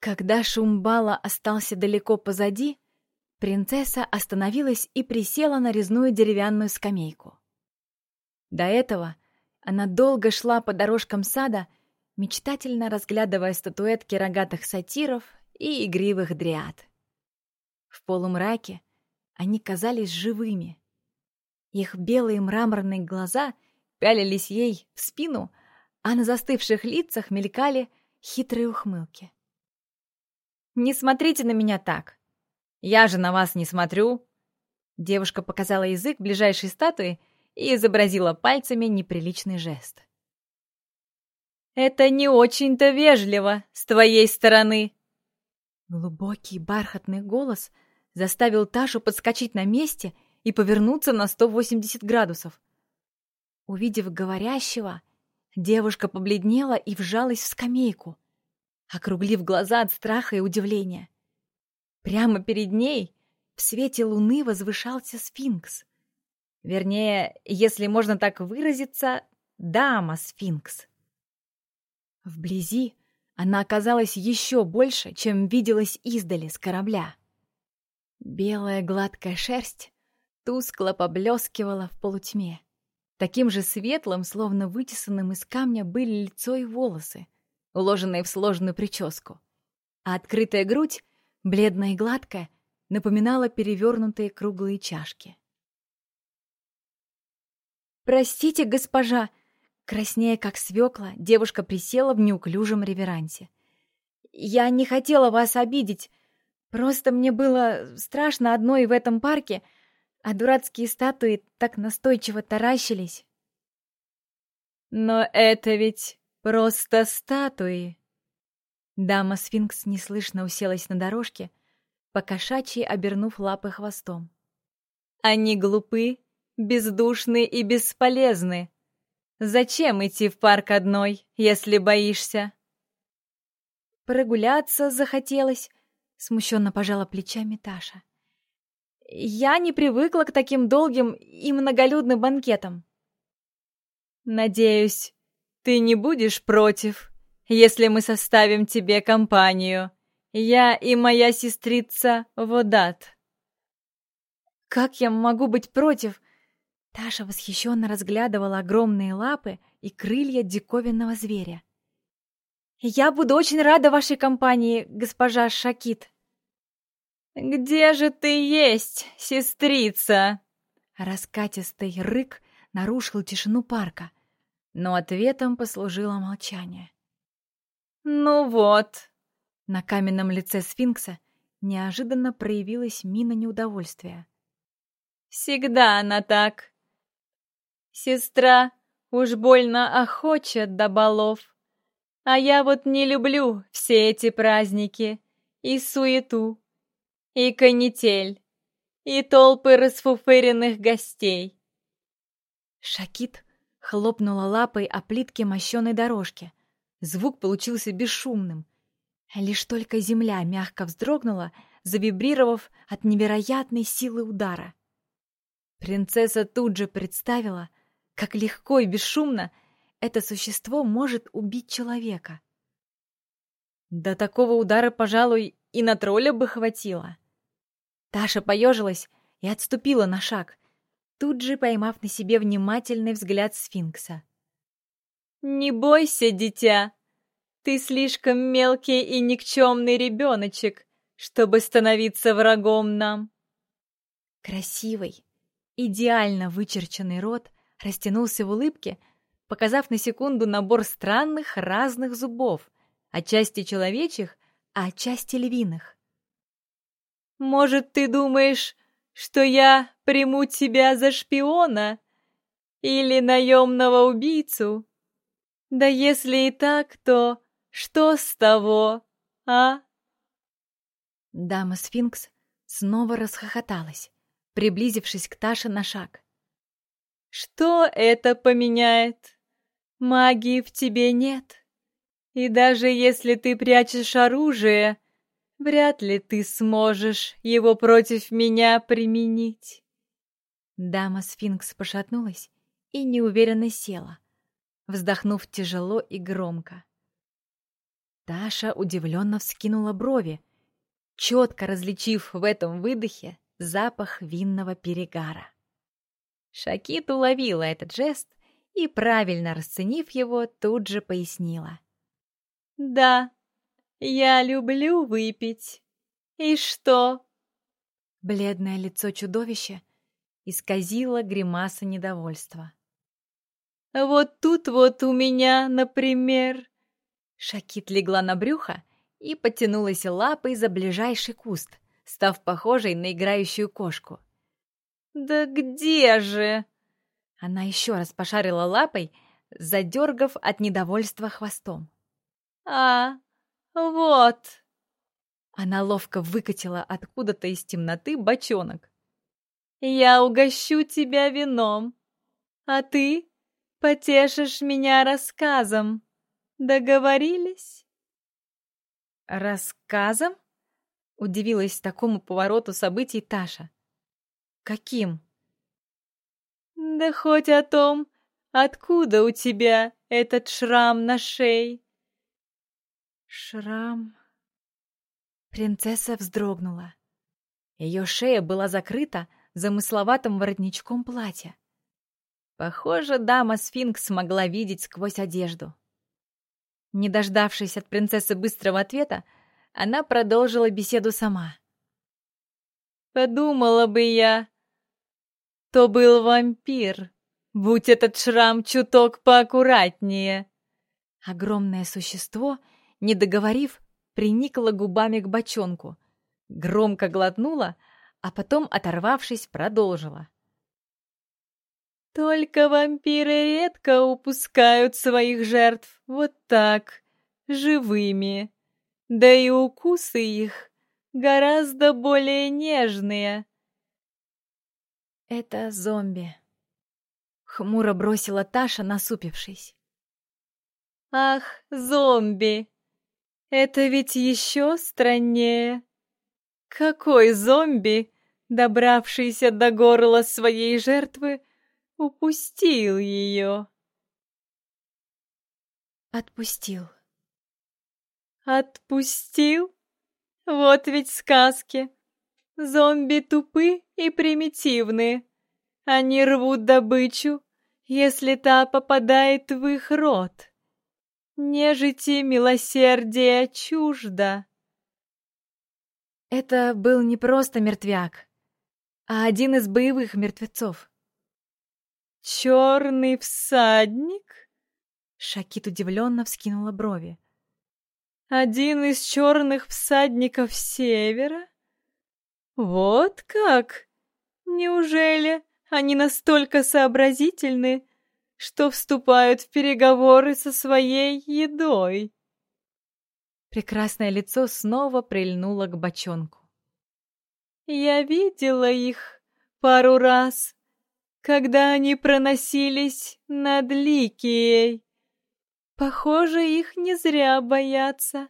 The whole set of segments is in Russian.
Когда шум бала остался далеко позади, принцесса остановилась и присела на резную деревянную скамейку. До этого она долго шла по дорожкам сада, мечтательно разглядывая статуэтки рогатых сатиров и игривых дриад. В полумраке они казались живыми. Их белые мраморные глаза пялились ей в спину, а на застывших лицах мелькали хитрые ухмылки. «Не смотрите на меня так! Я же на вас не смотрю!» Девушка показала язык ближайшей статуи и изобразила пальцами неприличный жест. «Это не очень-то вежливо с твоей стороны!» Глубокий бархатный голос заставил Ташу подскочить на месте и повернуться на 180 градусов. Увидев говорящего, девушка побледнела и вжалась в скамейку, округлив глаза от страха и удивления. Прямо перед ней в свете луны возвышался сфинкс. Вернее, если можно так выразиться, дама-сфинкс. Вблизи она оказалась еще больше, чем виделась издали с корабля. Белая гладкая шерсть тускло поблескивала в полутьме. Таким же светлым, словно вытесанным из камня, были лицо и волосы, уложенные в сложную прическу. А открытая грудь, бледная и гладкая, напоминала перевернутые круглые чашки. «Простите, госпожа!» Краснея, как свекла, девушка присела в неуклюжем реверансе. «Я не хотела вас обидеть. Просто мне было страшно одной в этом парке, а дурацкие статуи так настойчиво таращились». «Но это ведь просто статуи!» Дама-сфинкс неслышно уселась на дорожке, покошачьи обернув лапы хвостом. «Они глупы, бездушны и бесполезны. Зачем идти в парк одной, если боишься? Прогуляться захотелось, смущенно пожала плечами Таша. Я не привыкла к таким долгим и многолюдным банкетам. Надеюсь, ты не будешь против, если мы составим тебе компанию. Я и моя сестрица Водат. Как я могу быть против? Таша восхищенно разглядывала огромные лапы и крылья диковинного зверя. «Я буду очень рада вашей компании, госпожа Шакит!» «Где же ты есть, сестрица?» Раскатистый рык нарушил тишину парка, но ответом послужило молчание. «Ну вот!» На каменном лице сфинкса неожиданно проявилась мина неудовольствия. «Всегда она так. Сестра уж больно охочет до балов. А я вот не люблю все эти праздники и суету, и канитель, и толпы расфуфыренных гостей. Шакит хлопнула лапой о плитке мощеной дорожки. Звук получился бесшумным. Лишь только земля мягко вздрогнула, завибрировав от невероятной силы удара. Принцесса тут же представила, как легко и бесшумно это существо может убить человека. До такого удара, пожалуй, и на тролля бы хватило. Таша поежилась и отступила на шаг, тут же поймав на себе внимательный взгляд сфинкса. «Не бойся, дитя! Ты слишком мелкий и никчемный ребеночек, чтобы становиться врагом нам!» Красивый, идеально вычерченный рот растянулся в улыбке, показав на секунду набор странных разных зубов, отчасти человечьих, а отчасти львиных. «Может, ты думаешь, что я приму тебя за шпиона или наемного убийцу? Да если и так, то что с того, а?» Дама-сфинкс снова расхохоталась, приблизившись к Таше на шаг. Что это поменяет? Магии в тебе нет. И даже если ты прячешь оружие, вряд ли ты сможешь его против меня применить. Дама-сфинкс пошатнулась и неуверенно села, вздохнув тяжело и громко. Таша удивленно вскинула брови, четко различив в этом выдохе запах винного перегара. Шакит уловила этот жест и, правильно расценив его, тут же пояснила. «Да, я люблю выпить. И что?» Бледное лицо чудовища исказило гримаса недовольства. «Вот тут вот у меня, например...» Шакит легла на брюхо и потянулась лапой за ближайший куст, став похожей на играющую кошку. «Да где же?» Она еще раз пошарила лапой, задергав от недовольства хвостом. «А, вот!» Она ловко выкатила откуда-то из темноты бочонок. «Я угощу тебя вином, а ты потешишь меня рассказом. Договорились?» «Рассказом?» — удивилась такому повороту событий Таша. «Каким?» «Да хоть о том, откуда у тебя этот шрам на шее». «Шрам...» Принцесса вздрогнула. Ее шея была закрыта замысловатым воротничком платья. Похоже, дама-сфинкс смогла видеть сквозь одежду. Не дождавшись от принцессы быстрого ответа, она продолжила беседу сама. «Подумала бы я, то был вампир, будь этот шрам чуток поаккуратнее». Огромное существо, не договорив, приникла губами к бочонку, громко глотнула, а потом, оторвавшись, продолжила. «Только вампиры редко упускают своих жертв вот так, живыми. Да и укусы их гораздо более нежные». «Это зомби», — хмуро бросила Таша, насупившись. «Ах, зомби! Это ведь еще страннее. Какой зомби, добравшийся до горла своей жертвы, упустил ее? Отпустил. Отпустил? Вот ведь сказки. Зомби тупы и примитивны. Они рвут добычу, если та попадает в их рот. Нежити милосердие чуждо. Это был не просто мертвяк, а один из боевых мертвецов. «Черный всадник?» Шакит удивленно вскинула брови. «Один из черных всадников севера? Вот как! Неужели они настолько сообразительны, что вступают в переговоры со своей едой. Прекрасное лицо снова прильнуло к бочонку. Я видела их пару раз, когда они проносились над Ликией. Похоже, их не зря боятся,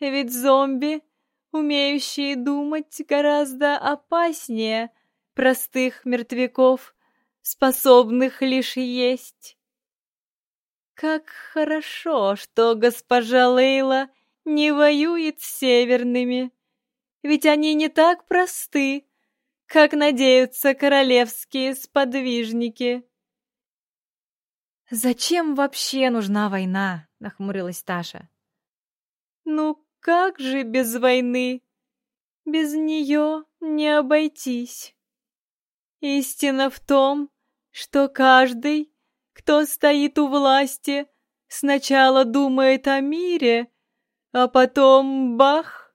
ведь зомби, умеющие думать, гораздо опаснее простых мертвяков способных лишь есть. Как хорошо, что госпожа Лейла не воюет с северными, ведь они не так просты, как надеются королевские сподвижники. «Зачем вообще нужна война?» — нахмурилась Таша. «Ну как же без войны? Без нее не обойтись. Истина в том, что каждый, кто стоит у власти, сначала думает о мире, а потом бах!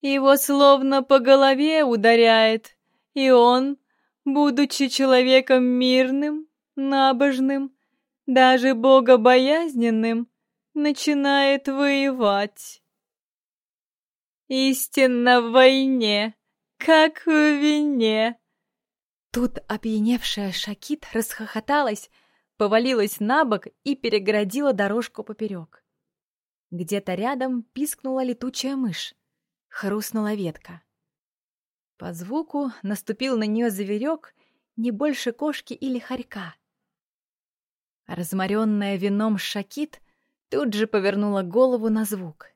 Его словно по голове ударяет, и он, будучи человеком мирным, набожным, даже богобоязненным, начинает воевать. Истинно в войне, как в вине. Тут опьяневшая Шакит расхохоталась, повалилась на бок и перегородила дорожку поперек. Где-то рядом пискнула летучая мышь, хрустнула ветка. По звуку наступил на нее зверек не больше кошки или хорька. Разморенная вином Шакит тут же повернула голову на звук.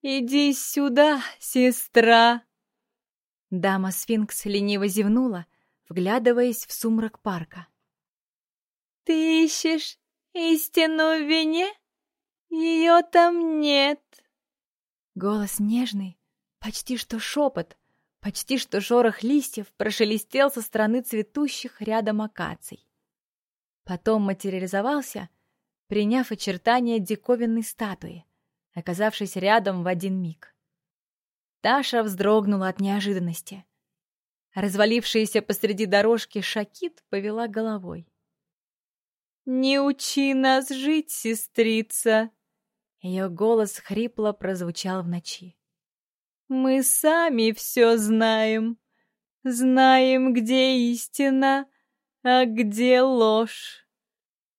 «Иди сюда, сестра!» Дама-сфинкс лениво зевнула, вглядываясь в сумрак парка. «Ты ищешь истину в вине? Ее там нет!» Голос нежный, почти что шепот, почти что шорох листьев прошелестел со стороны цветущих рядом акаций. Потом материализовался, приняв очертания диковинной статуи, оказавшись рядом в один миг. Таша вздрогнула от неожиданности. Развалившаяся посреди дорожки Шакит повела головой. «Не учи нас жить, сестрица!» Ее голос хрипло прозвучал в ночи. «Мы сами все знаем. Знаем, где истина, а где ложь.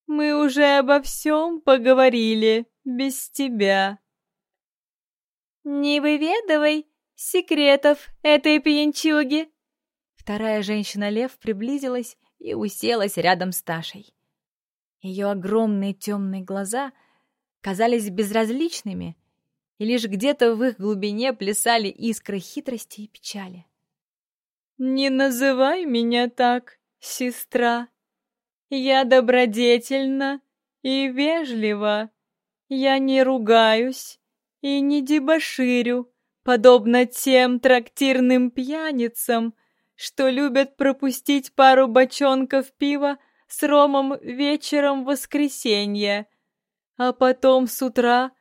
Мы уже обо всем поговорили без тебя». «Не выведывай секретов этой пьянчуги!» Вторая женщина-лев приблизилась и уселась рядом с Ташей. Ее огромные темные глаза казались безразличными, и лишь где-то в их глубине плясали искры хитрости и печали. «Не называй меня так, сестра. Я добродетельна и вежлива. Я не ругаюсь и не дебоширю, подобно тем трактирным пьяницам, что любят пропустить пару бочонков пива с ромом вечером в воскресенье, а потом с утра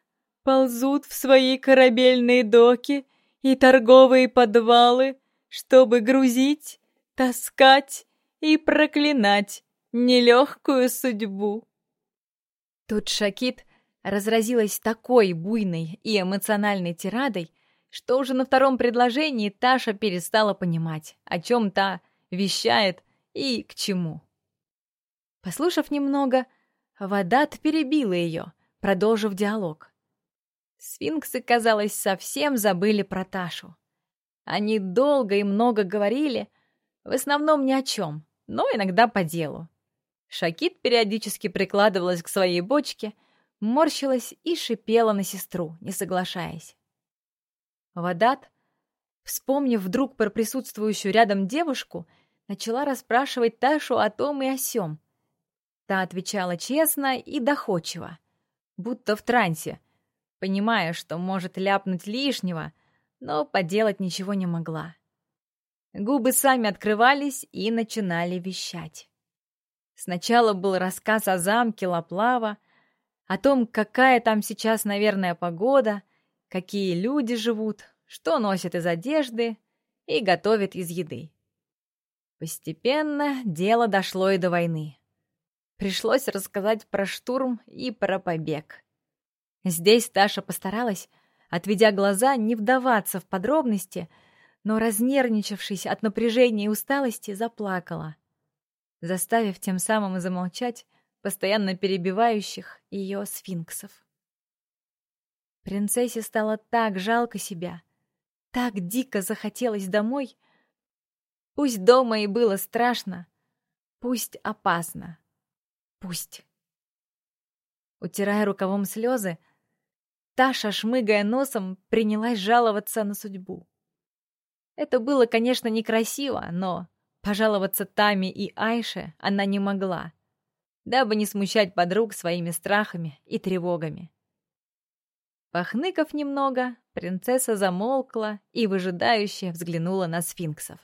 ползут в свои корабельные доки и торговые подвалы, чтобы грузить, таскать и проклинать нелегкую судьбу. Тут Шакит разразилась такой буйной и эмоциональной тирадой, что уже на втором предложении Таша перестала понимать, о чем та вещает и к чему. Послушав немного, Вадат перебила ее, продолжив диалог. Сфинксы, казалось, совсем забыли про Ташу. Они долго и много говорили, в основном ни о чем, но иногда по делу. Шакит периодически прикладывалась к своей бочке — морщилась и шипела на сестру, не соглашаясь. Вадат, вспомнив вдруг про присутствующую рядом девушку, начала расспрашивать Ташу о том и о сём. Та отвечала честно и доходчиво, будто в трансе, понимая, что может ляпнуть лишнего, но поделать ничего не могла. Губы сами открывались и начинали вещать. Сначала был рассказ о замке Лаплава, о том, какая там сейчас, наверное, погода, какие люди живут, что носят из одежды и готовят из еды. Постепенно дело дошло и до войны. Пришлось рассказать про штурм и про побег. Здесь Таша постаралась, отведя глаза, не вдаваться в подробности, но, разнервничавшись от напряжения и усталости, заплакала, заставив тем самым замолчать постоянно перебивающих ее сфинксов. Принцессе стало так жалко себя, так дико захотелось домой. Пусть дома и было страшно, пусть опасно, пусть. Утирая рукавом слезы, Таша, шмыгая носом, принялась жаловаться на судьбу. Это было, конечно, некрасиво, но пожаловаться Тами и Айше она не могла дабы не смущать подруг своими страхами и тревогами. Похныков немного, принцесса замолкла и выжидающе взглянула на сфинксов.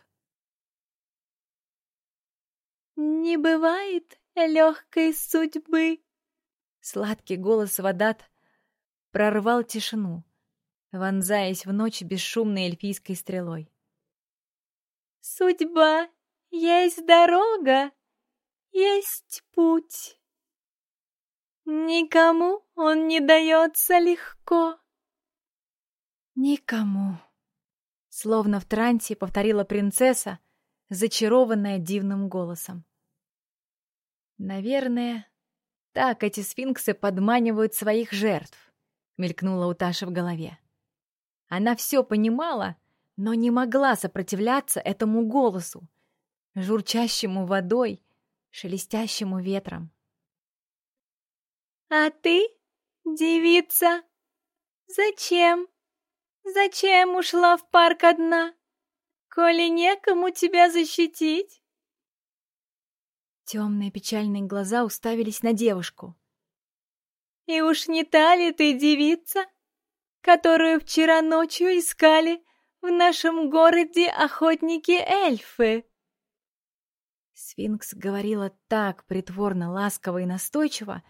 «Не бывает легкой судьбы!» Сладкий голос Вадат прорвал тишину, вонзаясь в ночь бесшумной эльфийской стрелой. «Судьба есть дорога, есть путь. Никому он не дается легко. Никому. Словно в трансе повторила принцесса, зачарованная дивным голосом. Наверное, так эти сфинксы подманивают своих жертв, мелькнула у Таши в голове. Она все понимала, но не могла сопротивляться этому голосу, журчащему водой шелестящему ветром. «А ты девица, зачем? Зачем ушла в парк одна, коли некому тебя защитить?» Темные печальные глаза уставились на девушку. «И уж не та ли ты девица, которую вчера ночью искали в нашем городе охотники-эльфы?» Сфинкс говорила так притворно, ласково и настойчиво,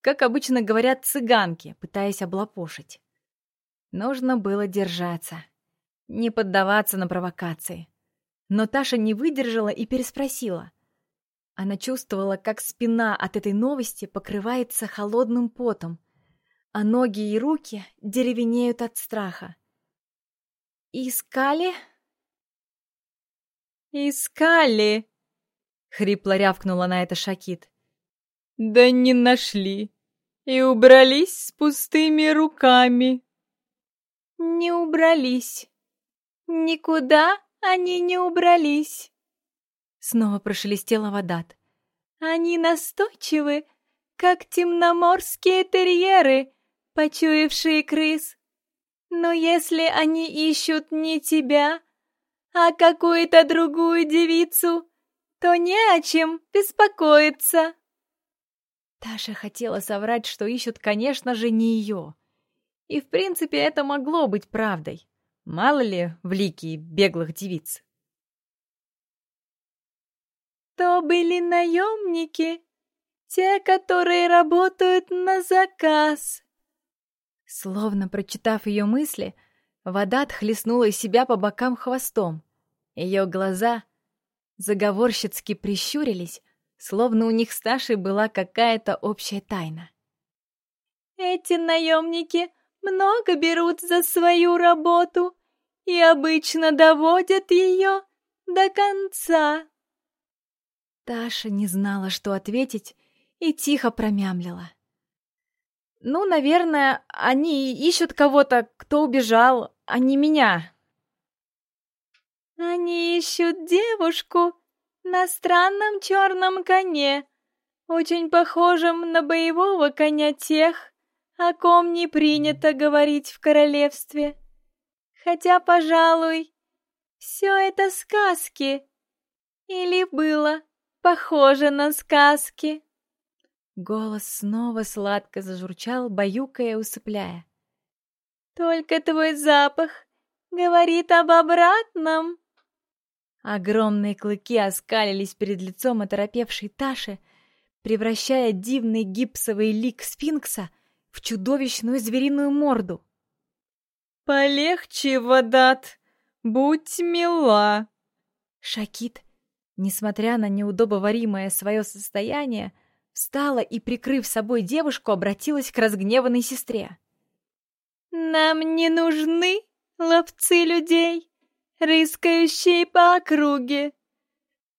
как обычно говорят цыганки, пытаясь облапошить. Нужно было держаться, не поддаваться на провокации. Но Таша не выдержала и переспросила. Она чувствовала, как спина от этой новости покрывается холодным потом, а ноги и руки деревенеют от страха. «Искали?» «Искали!» — хрипло рявкнула на это Шакит. «Да не нашли и убрались с пустыми руками». «Не убрались. Никуда они не убрались». Снова прошелестела Водат. «Они настойчивы, как темноморские терьеры, почуявшие крыс. Но если они ищут не тебя, а какую-то другую девицу, то не о чем беспокоиться. Таша хотела соврать, что ищут, конечно же, не ее. И, в принципе, это могло быть правдой. Мало ли в лике беглых девиц. То были наемники, те, которые работают на заказ. Словно прочитав ее мысли, вода отхлестнула себя по бокам хвостом. Ее глаза заговорщицки прищурились, словно у них с Ташей была какая-то общая тайна. «Эти наемники много берут за свою работу и обычно доводят ее до конца». Таша не знала, что ответить, и тихо промямлила. «Ну, наверное, они ищут кого-то, кто убежал, а не меня». Они ищут девушку на странном черном коне, очень похожем на боевого коня тех, о ком не принято говорить в королевстве. Хотя, пожалуй, все это сказки. Или было похоже на сказки. Голос снова сладко зажурчал, баюкая усыпляя. Только твой запах говорит об обратном. Огромные клыки оскалились перед лицом оторопевшей Таши, превращая дивный гипсовый лик сфинкса в чудовищную звериную морду. «Полегче, Водат! Будь мила!» Шакит, несмотря на неудобоваримое свое состояние, встала и, прикрыв собой девушку, обратилась к разгневанной сестре. «Нам не нужны ловцы людей рыскающие по округе.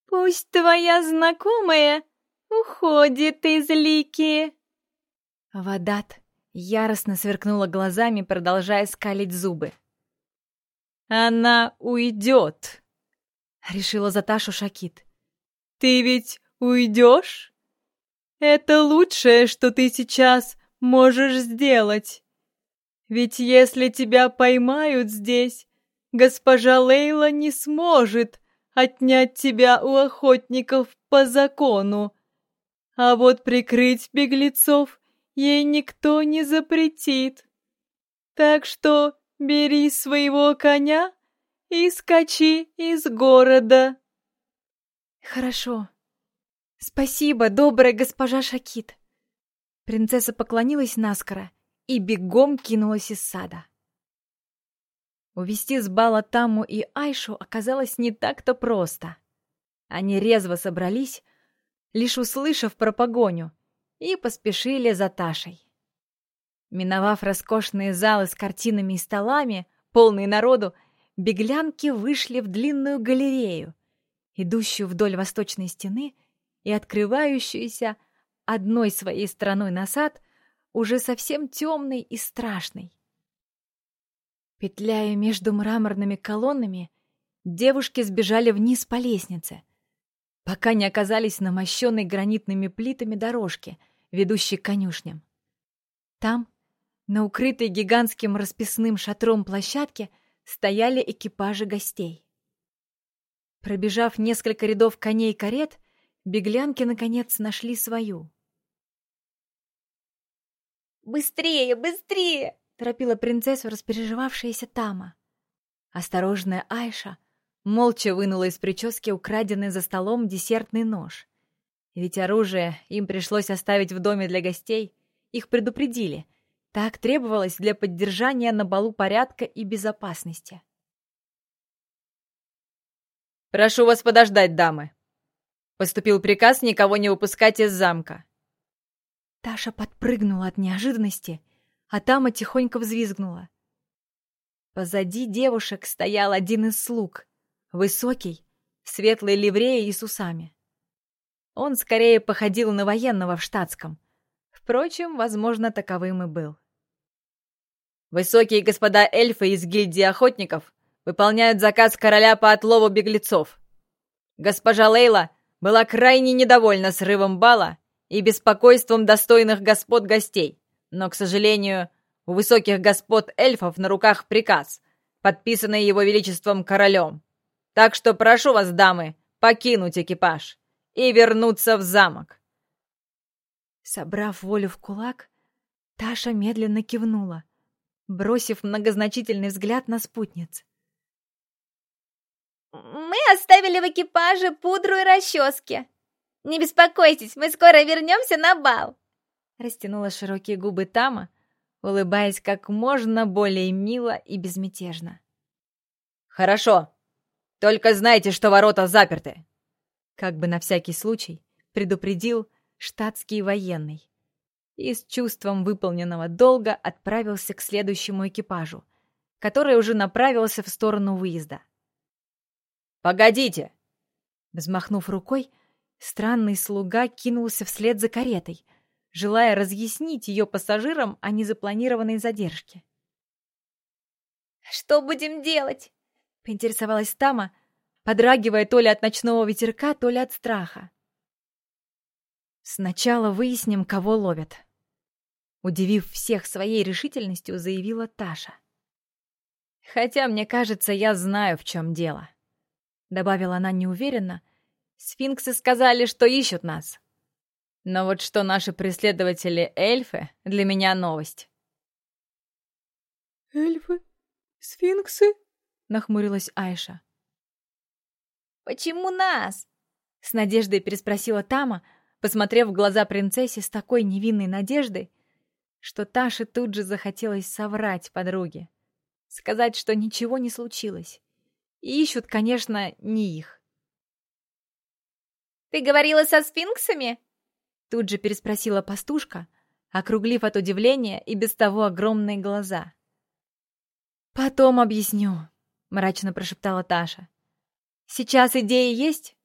Пусть твоя знакомая уходит из лики. Водат яростно сверкнула глазами, продолжая скалить зубы. «Она уйдет!» — решила за Ташу Шакит. «Ты ведь уйдешь? Это лучшее, что ты сейчас можешь сделать. Ведь если тебя поймают здесь, Госпожа Лейла не сможет отнять тебя у охотников по закону. А вот прикрыть беглецов ей никто не запретит. Так что бери своего коня и скачи из города. Хорошо. Спасибо, добрая госпожа Шакит. Принцесса поклонилась наскоро и бегом кинулась из сада. Увести с бала Таму и Айшу оказалось не так-то просто. Они резво собрались, лишь услышав про погоню, и поспешили за Ташей. Миновав роскошные залы с картинами и столами, полные народу, беглянки вышли в длинную галерею, идущую вдоль восточной стены и открывающуюся одной своей стороной на сад, уже совсем темный и страшный. Петляя между мраморными колоннами, девушки сбежали вниз по лестнице, пока не оказались на мощенной гранитными плитами дорожке, ведущей к конюшням. Там, На укрытой гигантским расписным шатром площадке стояли экипажи гостей. Пробежав несколько рядов коней и карет, беглянки, наконец, нашли свою. «Быстрее, быстрее!» — торопила принцессу распереживавшаяся Тама. Осторожная Айша молча вынула из прически украденный за столом десертный нож. Ведь оружие им пришлось оставить в доме для гостей, их предупредили. Так требовалось для поддержания на балу порядка и безопасности. «Прошу вас подождать, дамы!» Поступил приказ никого не выпускать из замка. Таша подпрыгнула от неожиданности, а Тама тихонько взвизгнула. Позади девушек стоял один из слуг, высокий, в светлой ливрее и с усами. Он скорее походил на военного в штатском. Впрочем, возможно, таковым и был. «Высокие господа эльфы из гильдии охотников выполняют заказ короля по отлову беглецов. Госпожа Лейла была крайне недовольна срывом бала и беспокойством достойных господ гостей, но, к сожалению, у высоких господ эльфов на руках приказ, подписанный его величеством королем. Так что прошу вас, дамы, покинуть экипаж и вернуться в замок. Собрав волю в кулак, Таша медленно кивнула, бросив многозначительный взгляд на спутниц. «Мы оставили в экипаже пудру и расчески. Не беспокойтесь, мы скоро вернемся на бал!» Растянула широкие губы Тама, улыбаясь как можно более мило и безмятежно. «Хорошо. Только знайте, что ворота заперты!» Как бы на всякий случай предупредил штатский военный и с чувством выполненного долга отправился к следующему экипажу, который уже направился в сторону выезда. «Погодите!» Взмахнув рукой, странный слуга кинулся вслед за каретой, желая разъяснить ее пассажирам о незапланированной задержке. «Что будем делать?» — поинтересовалась Тама, подрагивая то ли от ночного ветерка, то ли от страха. «Сначала выясним, кого ловят», — удивив всех своей решительностью, заявила Таша. «Хотя, мне кажется, я знаю, в чем дело». Добавила она неуверенно. Сфинксы сказали, что ищут нас. Но вот что наши преследователи эльфы, для меня новость. «Эльфы? Сфинксы?» — нахмурилась Айша. «Почему нас?» — с надеждой переспросила Тама, посмотрев в глаза принцессе с такой невинной надеждой, что Таше тут же захотелось соврать подруге. Сказать, что ничего не случилось. И ищут, конечно, не их. «Ты говорила со сфинксами?» Тут же переспросила пастушка, округлив от удивления и без того огромные глаза. «Потом объясню», — мрачно прошептала Таша. «Сейчас идеи есть?»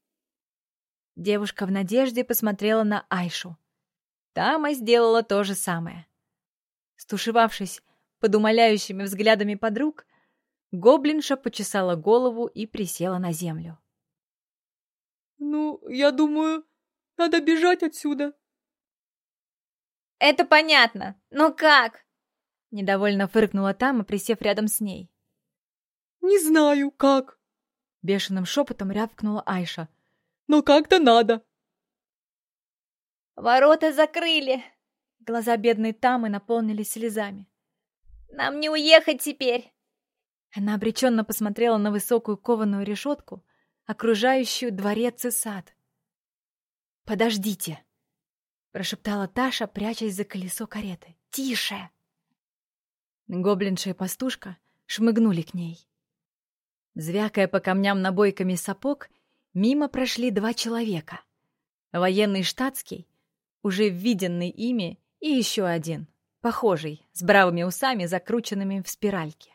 Девушка в надежде посмотрела на Айшу. Тама сделала то же самое. Стушевавшись под умоляющими взглядами подруг, Гоблинша почесала голову и присела на землю. «Ну, я думаю, надо бежать отсюда». «Это понятно, но как?» Недовольно фыркнула Тама, присев рядом с ней. «Не знаю, как», — бешеным шепотом рявкнула Айша. «Но как-то надо». «Ворота закрыли!» Глаза бедной Тамы наполнились слезами. «Нам не уехать теперь!» Она обреченно посмотрела на высокую кованую решетку, окружающую дворец и сад. «Подождите!» — прошептала Таша, прячась за колесо кареты. «Тише!» Гоблинша и пастушка шмыгнули к ней. Звякая по камням набойками сапог, мимо прошли два человека. Военный штатский, уже виденный ими, и еще один, похожий, с бравыми усами, закрученными в спиральке.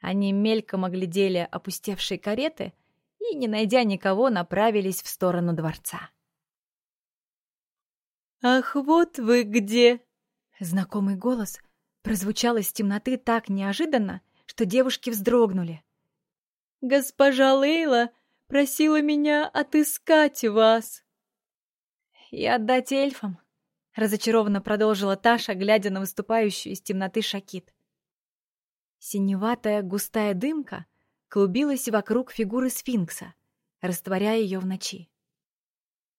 Они мельком оглядели опустевшие кареты и, не найдя никого, направились в сторону дворца. «Ах, вот вы где!» Знакомый голос прозвучал из темноты так неожиданно, что девушки вздрогнули. «Госпожа Лейла просила меня отыскать вас». «И отдать эльфам?» разочарованно продолжила Таша, глядя на выступающую из темноты Шакит. Синеватая густая дымка клубилась вокруг фигуры сфинкса, растворяя ее в ночи.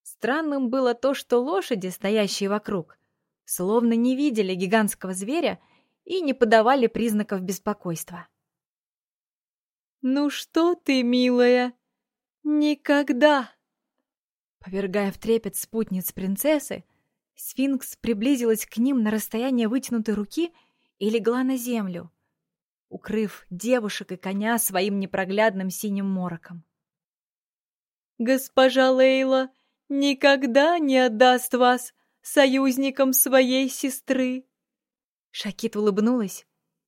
Странным было то, что лошади, стоящие вокруг, словно не видели гигантского зверя и не подавали признаков беспокойства. «Ну что ты, милая? Никогда!» Повергая в трепет спутниц принцессы, сфинкс приблизилась к ним на расстояние вытянутой руки и легла на землю, укрыв девушек и коня своим непроглядным синим мороком. «Госпожа Лейла никогда не отдаст вас союзникам своей сестры!» Шакит улыбнулась,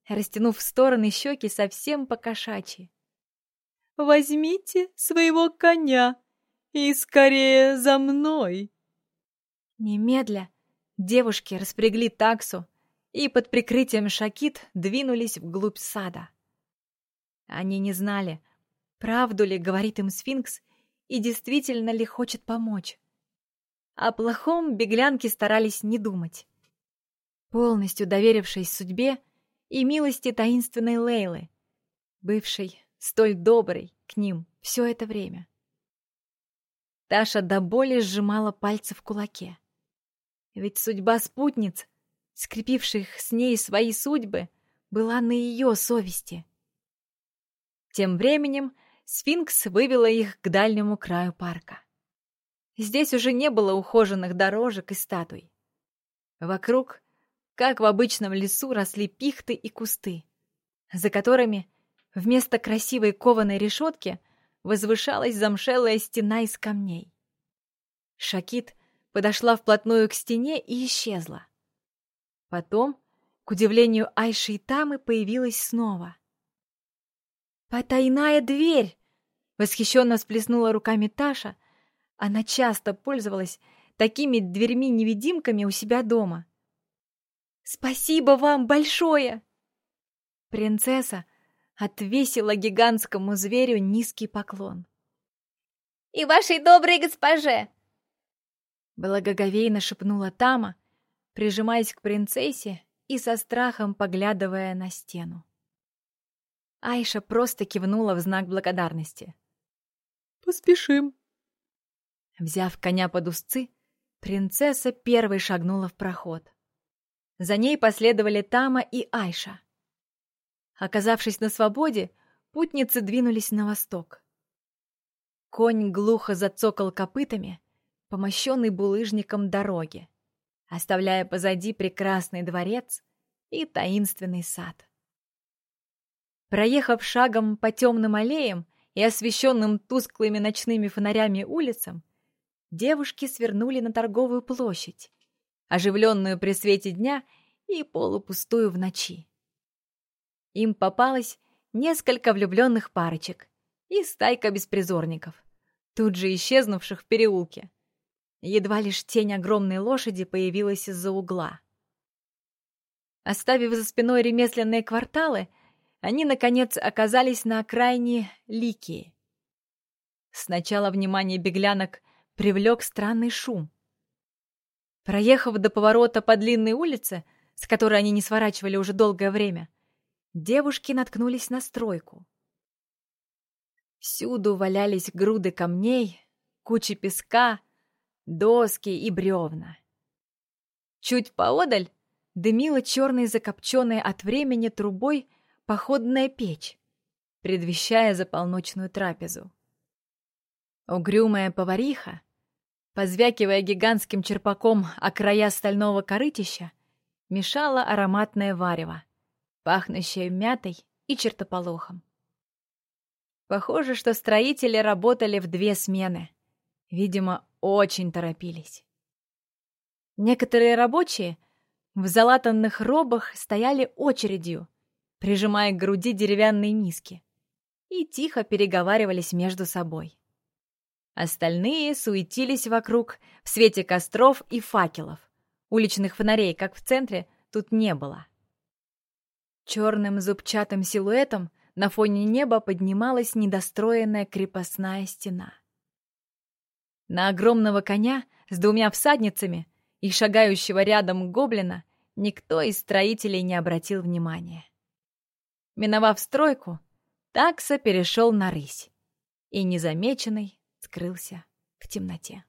растянув в стороны щеки совсем по-кошачьи. «Возьмите своего коня и скорее за мной!» Немедля девушки распрягли таксу и под прикрытием Шакит двинулись вглубь сада. Они не знали, правду ли говорит им сфинкс и действительно ли хочет помочь. О плохом беглянки старались не думать. Полностью доверившись судьбе и милости таинственной Лейлы, бывшей столь доброй к ним все это время. Таша до боли сжимала пальцы в кулаке. Ведь судьба спутниц, скрепивших с ней свои судьбы, была на ее совести. Тем временем сфинкс вывела их к дальнему краю парка. Здесь уже не было ухоженных дорожек и статуй. Вокруг, как в обычном лесу, росли пихты и кусты, за которыми вместо красивой кованой решетки возвышалась замшелая стена из камней. Шакит подошла вплотную к стене и исчезла. Потом, к удивлению Айши и Тамы, появилась снова. «Потайная дверь!» — восхищенно всплеснула руками Таша. Она часто пользовалась такими дверьми-невидимками у себя дома. «Спасибо вам большое!» Принцесса отвесила гигантскому зверю низкий поклон. «И вашей доброй госпоже!» Благоговейно шепнула Тама, прижимаясь к принцессе и со страхом поглядывая на стену. Айша просто кивнула в знак благодарности. «Поспешим». Взяв коня под узцы, принцесса первой шагнула в проход. За ней последовали Тама и Айша. Оказавшись на свободе, путницы двинулись на восток. Конь глухо зацокал копытами, помощенный булыжником дороги, оставляя позади прекрасный дворец и таинственный сад. Проехав шагом по темным аллеям и освещенным тусклыми ночными фонарями улицам, девушки свернули на торговую площадь, оживленную при свете дня и полупустую в ночи. Им попалось несколько влюбленных парочек и стайка беспризорников, тут же исчезнувших в переулке. Едва лишь тень огромной лошади появилась из-за угла. Оставив за спиной ремесленные кварталы, они, наконец, оказались на окраине Ликии. Сначала внимание беглянок привлек странный шум. Проехав до поворота по длинной улице, с которой они не сворачивали уже долгое время, девушки наткнулись на стройку. Всюду валялись груды камней, кучи песка, доски и бревна. Чуть поодаль дымила черной закопченной от времени трубой походная печь, предвещая заполночную трапезу. Угрюмая повариха, позвякивая гигантским черпаком о края стального корытища, мешала ароматное варево, пахнущее мятой и чертополохом. Похоже, что строители работали в две смены. Видимо, очень торопились. Некоторые рабочие в залатанных робах стояли очередью, прижимая к груди деревянные миски, и тихо переговаривались между собой. Остальные суетились вокруг в свете костров и факелов. Уличных фонарей, как в центре, тут не было. Черным зубчатым силуэтом на фоне неба поднималась недостроенная крепостная стена. На огромного коня с двумя всадницами и шагающего рядом гоблина никто из строителей не обратил внимания. Миновав стройку, такса перешел на рысь и незамеченный скрылся в темноте.